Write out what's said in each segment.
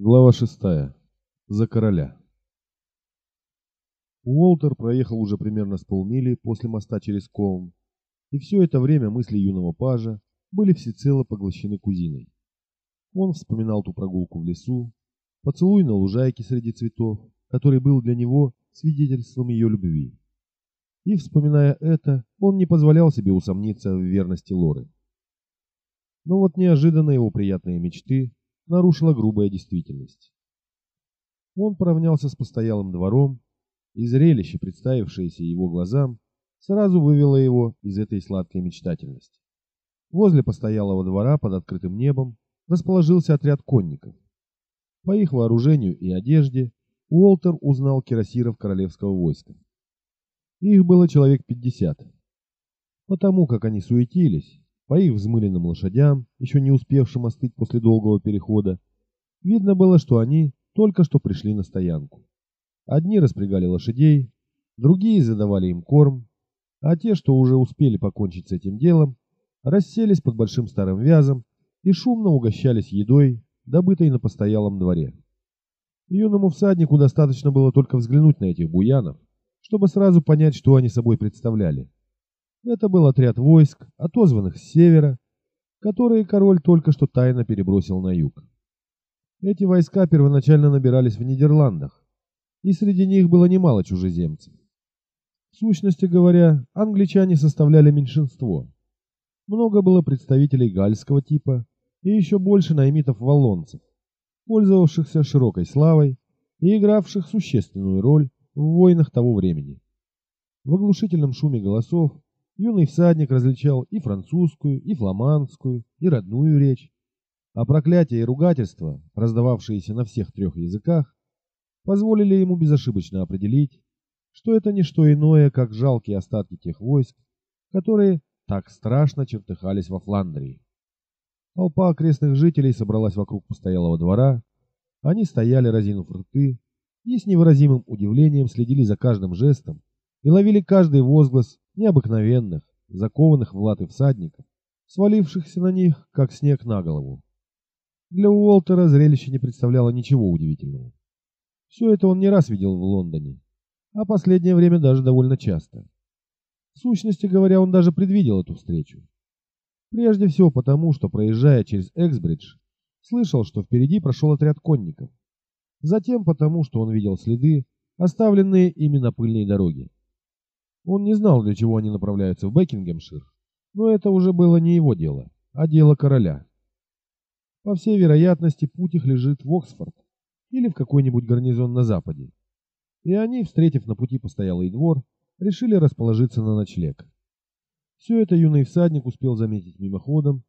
Глава шестая. За короля. Уолтер проехал уже примерно с полмили после моста через Колм, и все это время мысли юного пажа были всецело поглощены кузиной. Он вспоминал ту прогулку в лесу, поцелуй на лужайке среди цветов, который был для него свидетельством ее любви. И, вспоминая это, он не позволял себе усомниться в верности Лоры. Но вот неожиданно его приятные мечты нарушила грубая действительность. Он поравнялся с постоялым двором, и зрелище, представившееся его глазам, сразу вывело его из этой сладкой мечтательности. Возле постоялого двора под открытым небом расположился отряд конников. По их вооружению и одежде Уолтер узнал кирасиров королевского войска. Их было человек пятьдесят. Потому как они суетились, по их взмыленным лошадям, еще не успевшим остыть после долгого перехода, видно было, что они только что пришли на стоянку. Одни распрягали лошадей, другие задавали им корм, а те, что уже успели покончить с этим делом, расселись под большим старым вязом и шумно угощались едой, добытой на постоялом дворе. Юному всаднику достаточно было только взглянуть на этих буянов, чтобы сразу понять, что они собой представляли. Это был отряд войск, отозванных с севера, которые король только что тайно перебросил на юг. Эти войска первоначально набирались в Нидерландах, и среди них было немало чужеземцев. В сущности говоря, англичане составляли меньшинство. Много было представителей гальского типа и еще больше наймитов-валлонцев, пользовавшихся широкой славой и игравших существенную роль в войнах того времени. В оглушительном шуме голосов Юный всадник различал и французскую, и фламандскую, и родную речь, а проклятия и ругательства, раздававшиеся на всех трех языках, позволили ему безошибочно определить, что это не что иное, как жалкие остатки тех войск, которые так страшно чертыхались во Фландрии. Толпа окрестных жителей собралась вокруг постоялого двора, они стояли, разинув рты, и с невыразимым удивлением следили за каждым жестом и ловили каждый возглас необыкновенных, закованных в латы всадников, свалившихся на них, как снег на голову. Для Уолтера зрелище не представляло ничего удивительного. Все это он не раз видел в Лондоне, а последнее время даже довольно часто. В сущности говоря, он даже предвидел эту встречу. Прежде всего потому, что, проезжая через Эксбридж, слышал, что впереди прошел отряд конников. Затем потому, что он видел следы, оставленные ими на пыльной дороге. Он не знал, для чего они направляются в Бекингемшир, но это уже было не его дело, а дело короля. По всей вероятности, путь их лежит в Оксфорд или в какой-нибудь гарнизон на западе. И они, встретив на пути постоялый двор, решили расположиться на ночлег. Все это юный всадник успел заметить мимоходом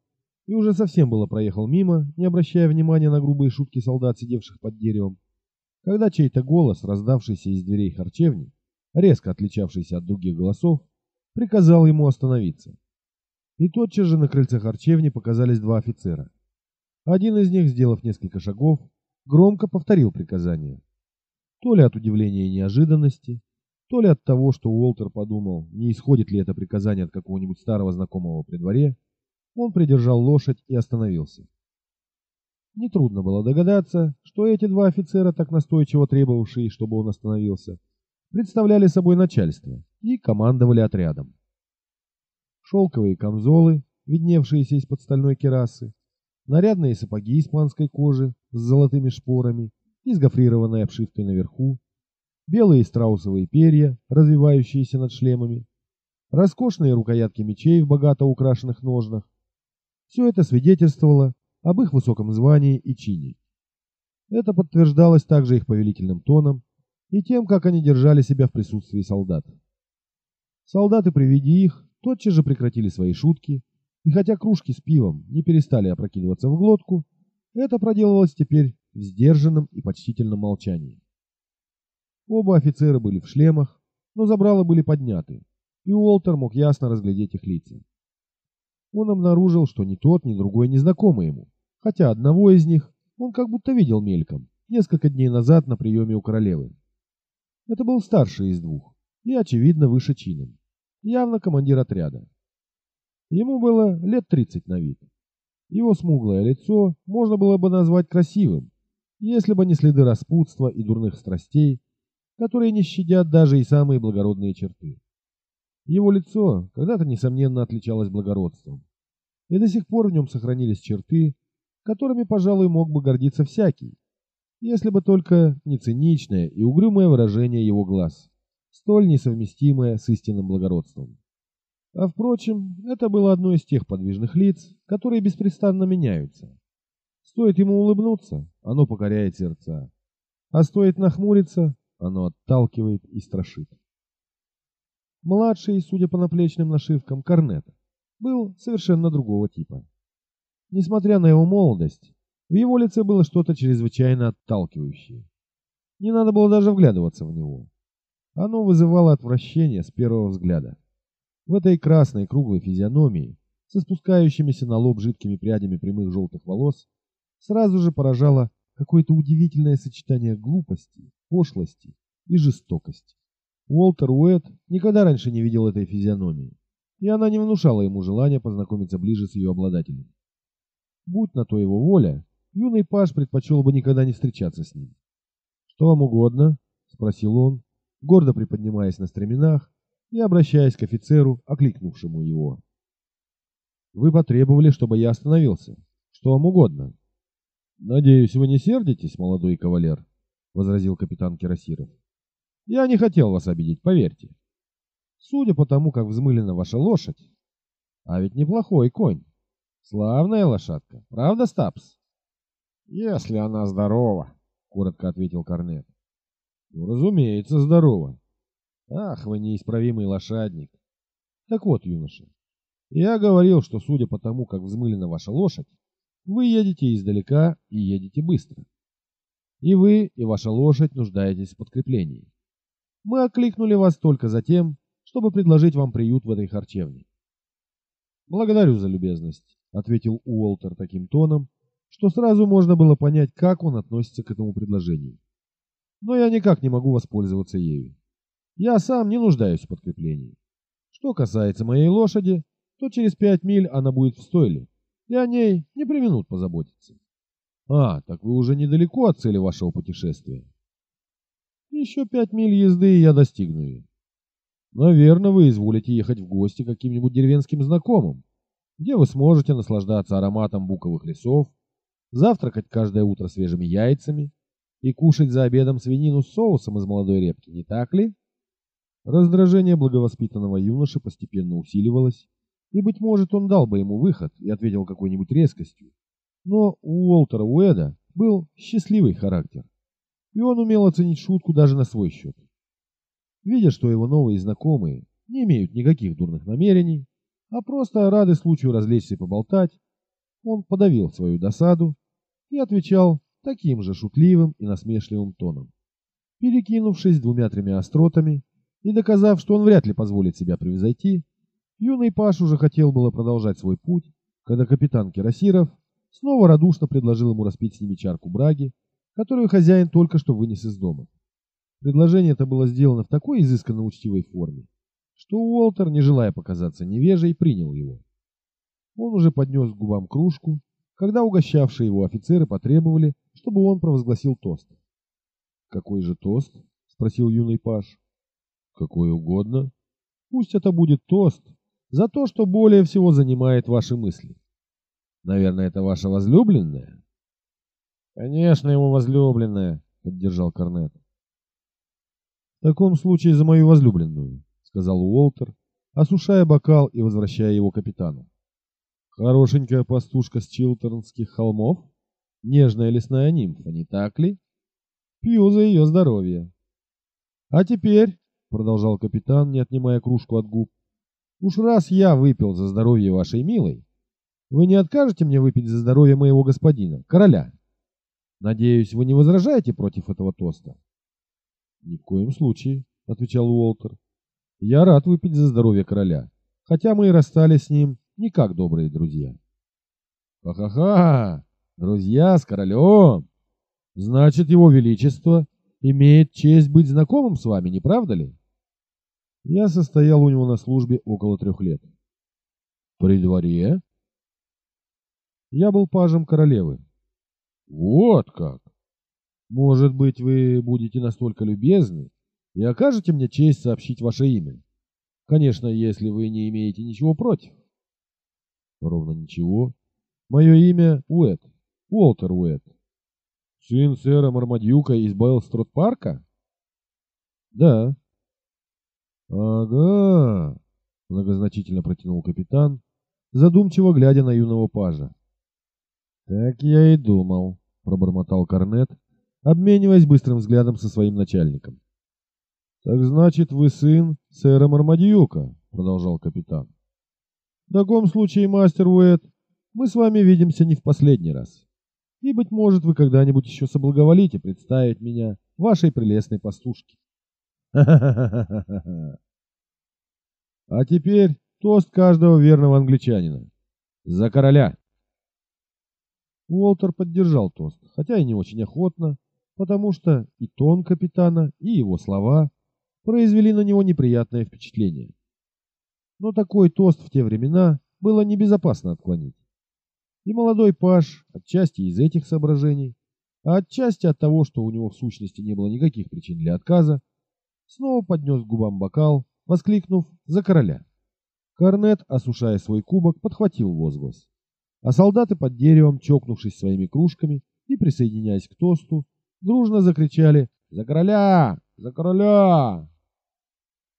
и уже совсем было проехал мимо, не обращая внимания на грубые шутки солдат, сидевших под деревом, когда чей-то голос, раздавшийся из дверей харчевни, резко отличавшийся от других голосов, приказал ему остановиться. И тотчас же на крыльце харчевни показались два офицера. Один из них, сделав несколько шагов, громко повторил приказание. То ли от удивления и неожиданности, то ли от того, что Уолтер подумал, не исходит ли это приказание от какого-нибудь старого знакомого при дворе, он придержал лошадь и остановился. Нетрудно было догадаться, что эти два офицера, так настойчиво требовавшие, чтобы он остановился, представляли собой начальство и командовали отрядом. Шелковые камзолы, видневшиеся из-под стальной керасы, нарядные сапоги испанской кожи с золотыми шпорами и с гофрированной обшивкой наверху, белые страусовые перья, развивающиеся над шлемами, роскошные рукоятки мечей в богато украшенных ножнах. Все это свидетельствовало об их высоком звании и чине. Это подтверждалось также их повелительным тоном и тем, как они держали себя в присутствии солдат. Солдаты при виде их тотчас же прекратили свои шутки, и хотя кружки с пивом не перестали опрокидываться в глотку, это проделывалось теперь в сдержанном и почтительном молчании. Оба офицера были в шлемах, но забрала были подняты, и Уолтер мог ясно разглядеть их лица. Он обнаружил, что ни тот, ни другой не знакомы ему, хотя одного из них он как будто видел мельком несколько дней назад на приеме у королевы. Это был старший из двух и, очевидно, выше чином. Явно командир отряда. Ему было лет 30 на вид. Его смуглое лицо можно было бы назвать красивым, если бы не следы распутства и дурных страстей, которые не щадят даже и самые благородные черты. Его лицо когда-то, несомненно, отличалось благородством, и до сих пор в нем сохранились черты, которыми, пожалуй, мог бы гордиться всякий, если бы только не циничное и угрюмое выражение его глаз, столь несовместимое с истинным благородством. А впрочем, это было одно из тех подвижных лиц, которые беспрестанно меняются. Стоит ему улыбнуться, оно покоряет сердца, а стоит нахмуриться, оно отталкивает и страшит. Младший, судя по наплечным нашивкам, корнет, был совершенно другого типа. Несмотря на его молодость, в его лице было что-то чрезвычайно отталкивающее. Не надо было даже вглядываться в него. Оно вызывало отвращение с первого взгляда. В этой красной круглой физиономии, со спускающимися на лоб жидкими прядями прямых желтых волос, сразу же поражало какое-то удивительное сочетание глупости, пошлости и жестокости. Уолтер Уэт никогда раньше не видел этой физиономии, и она не внушала ему желания познакомиться ближе с ее обладателем. Будь на то его воля, юный паж предпочел бы никогда не встречаться с ним. «Что вам угодно?» — спросил он, гордо приподнимаясь на стременах и обращаясь к офицеру, окликнувшему его. «Вы потребовали, чтобы я остановился. Что вам угодно?» «Надеюсь, вы не сердитесь, молодой кавалер?» — возразил капитан Кирасиров. «Я не хотел вас обидеть, поверьте. Судя по тому, как взмылена ваша лошадь, а ведь неплохой конь. Славная лошадка, правда, Стапс?» «Если она здорова», — коротко ответил Корнет. «Ну, разумеется, здорова. Ах, вы неисправимый лошадник. Так вот, юноша, я говорил, что судя по тому, как взмылена ваша лошадь, вы едете издалека и едете быстро. И вы, и ваша лошадь нуждаетесь в подкреплении. Мы окликнули вас только за тем, чтобы предложить вам приют в этой харчевне. Благодарю за любезность, ответил Уолтер таким тоном, что сразу можно было понять, как он относится к этому предложению. Но я никак не могу воспользоваться ею. Я сам не нуждаюсь в подкреплении. Что касается моей лошади, то через пять миль она будет в стойле, и о ней не применут позаботиться. А, так вы уже недалеко от цели вашего путешествия. Еще пять миль езды, и я достигну ее. Наверное, вы изволите ехать в гости к каким-нибудь деревенским знакомым, где вы сможете наслаждаться ароматом буковых лесов, завтракать каждое утро свежими яйцами и кушать за обедом свинину с соусом из молодой репки, не так ли? Раздражение благовоспитанного юноши постепенно усиливалось, и, быть может, он дал бы ему выход и ответил какой-нибудь резкостью. Но у Уолтера Уэда был счастливый характер, и он умел оценить шутку даже на свой счет. Видя, что его новые знакомые не имеют никаких дурных намерений, а просто рады случаю развлечься и поболтать, он подавил свою досаду и отвечал таким же шутливым и насмешливым тоном. Перекинувшись двумя-тремя остротами, и доказав, что он вряд ли позволит себя превзойти, юный Паш уже хотел было продолжать свой путь, когда капитан Кирасиров снова радушно предложил ему распить с ними чарку браги, которую хозяин только что вынес из дома. Предложение это было сделано в такой изысканно учтивой форме, что Уолтер, не желая показаться невежей, принял его. Он уже поднес к губам кружку, когда угощавшие его офицеры потребовали, чтобы он провозгласил тост. «Какой же тост?» — спросил юный паш. Какой угодно. Пусть это будет тост за то, что более всего занимает ваши мысли. Наверное, это ваша возлюбленная? Конечно, его возлюбленная, поддержал Корнет. В таком случае за мою возлюбленную, сказал Уолтер, осушая бокал и возвращая его капитану. Хорошенькая пастушка с Чилтернских холмов? Нежная лесная нимфа, не так ли? Пью за ее здоровье. А теперь продолжал капитан, не отнимая кружку от губ. Уж раз я выпил за здоровье вашей милой, вы не откажете мне выпить за здоровье моего господина, короля? Надеюсь, вы не возражаете против этого тоста? Ни в коем случае, отвечал Уолтер. Я рад выпить за здоровье короля, хотя мы и расстались с ним не как добрые друзья. Ха-ха-ха! Друзья с королем! Значит, его величество имеет честь быть знакомым с вами, не правда ли? Я состоял у него на службе около трех лет. При дворе? Я был пажем королевы. Вот как! Может быть, вы будете настолько любезны и окажете мне честь сообщить ваше имя? Конечно, если вы не имеете ничего против. Ровно ничего. Мое имя Уэт, Уолтер Уэт. Сын сэра Мармадьюка из Байлстрот-парка? Да. Ага, многозначительно протянул капитан, задумчиво глядя на юного пажа. Так я и думал, пробормотал Корнет, обмениваясь быстрым взглядом со своим начальником. Так значит, вы сын сэра Мармадьюка, продолжал капитан. В таком случае, мастер Уэт, мы с вами видимся не в последний раз. И, быть может, вы когда-нибудь еще соблаговолите представить меня вашей прелестной пастушке. А теперь тост каждого верного англичанина. За короля! Уолтер поддержал тост, хотя и не очень охотно, потому что и тон капитана, и его слова произвели на него неприятное впечатление. Но такой тост в те времена было небезопасно отклонить. И молодой паш, отчасти из этих соображений, а отчасти от того, что у него в сущности не было никаких причин для отказа, снова поднес к губам бокал, воскликнув «За короля!». Корнет, осушая свой кубок, подхватил возглас. А солдаты под деревом, чокнувшись своими кружками и присоединяясь к тосту, дружно закричали «За короля! За короля!».